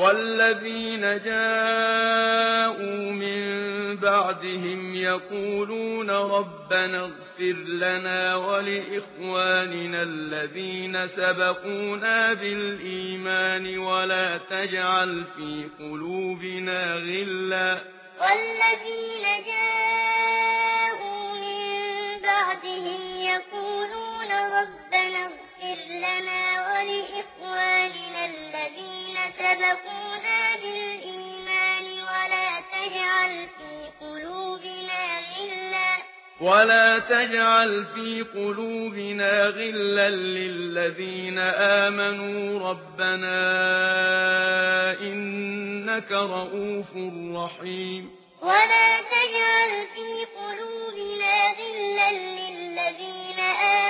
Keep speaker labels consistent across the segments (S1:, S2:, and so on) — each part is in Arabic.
S1: والذين جاءوا من بعدهم يقولون ربنا اغفر لنا ولإخواننا الذين سبقونا بالإيمان ولا تجعل في قلوبنا غلا
S2: والذين جاءوا من بعدهم يقولون ربنا اغفر لنا ولإخواننا الذين سبقونا بالإيمان ولا تجعل في قلوبنا غلا
S1: ولا تجعل في قلوبنا غلا للذين آمنوا ربنا إنك رؤوف رحيم
S2: ولا تجعل في قلوبنا غلا للذين آمنوا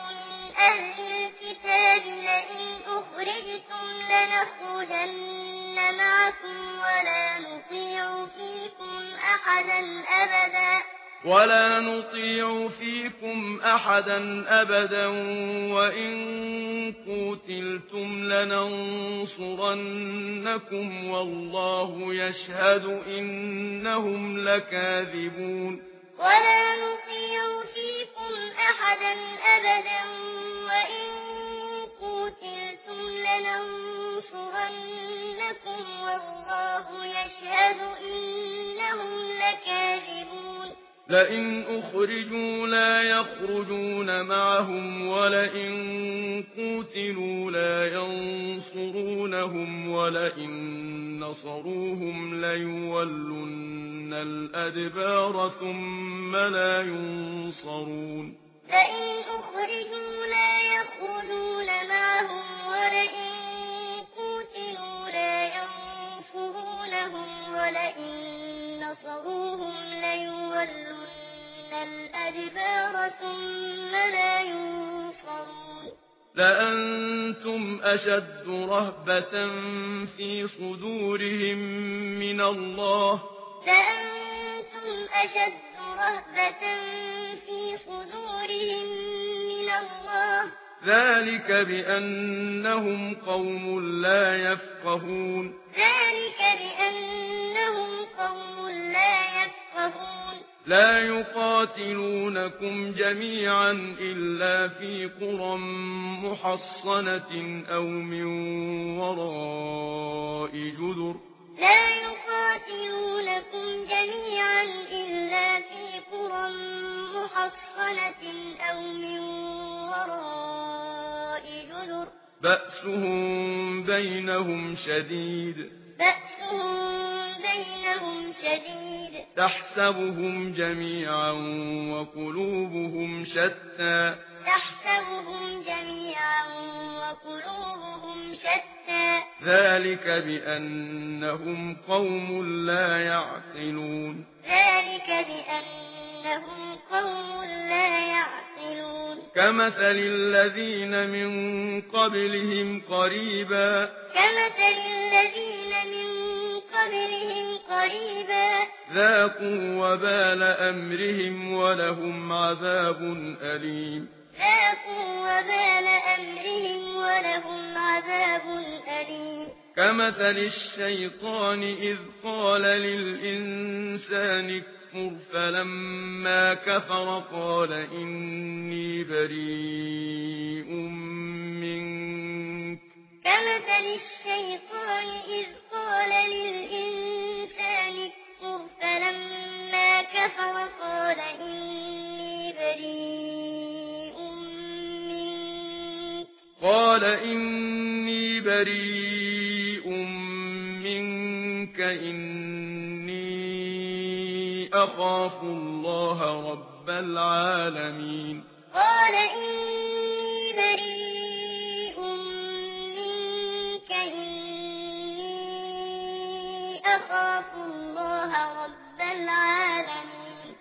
S2: جهنم معكم ولا نطيع فيكم أحدا أبدا.
S1: ولا نطيع فيكم أحدا أبدا. وإن قتلتم لننصرنكم والله يشهد إنهم لكاذبون.
S2: ولا نطيع فيكم أحدا أبدا. لَيَنصُرَنَّكُمْ وَاللَّهُ يَشْهَدُ إِنَّهُمْ لَكَاذِبُونَ
S1: لئن أخرجوا لا يخرجون معهم ولئن قوتلوا لا ينصرونهم ولئن نصروهم ليولن الأدبار ثم لا ينصرون
S2: لئن أخرجوا لا يخرجون معهم ولئن وَلَئِن نَّصَرُوهُمْ لَيُوَلُّنَّ الْأَدْبَارَ ثُمَّ لَا يُنصَرُونَ.
S1: لأنتم أشد رهبة في صدورهم من الله.
S2: لأنتم أشد رهبة في صدورهم من الله.
S1: ذلك بأنهم قوم لا يفقهون.
S2: ذلك بأنهم لا
S1: يقاتلونكم جميعا إلا في قرى محصنة أو من وراء جذر.
S2: لا يقاتلونكم جميعا إلا في قرى محصنة أو من وراء جذر.
S1: بأسهم بينهم شديد.
S2: بأسهم عذاب شديد.
S1: تحسبهم جميعا وقلوبهم شتى.
S2: تحسبهم جميعا وقلوبهم شتى.
S1: ذلك بأنهم قوم لا يعقلون.
S2: ذلك بأنهم قوم لا يعقلون.
S1: كمثل الذين من قبلهم قريبا.
S2: كمثل الذين من قبلهم قريبا.
S1: ذاقوا وبال أمرهم ولهم عذاب أليم.
S2: ذاقوا وبال أمرهم ولهم عذاب أليم.
S1: كمثل الشيطان إذ قال للإنسان اكفر فلما كفر قال إني بريء منك.
S2: كمثل الشيطان إذ قَالَ للإنسان اكفر فلما كفر قال إني بريء منك.
S1: قال إني بريء منك إني أخاف الله رب العالمين.
S2: قال إني بريء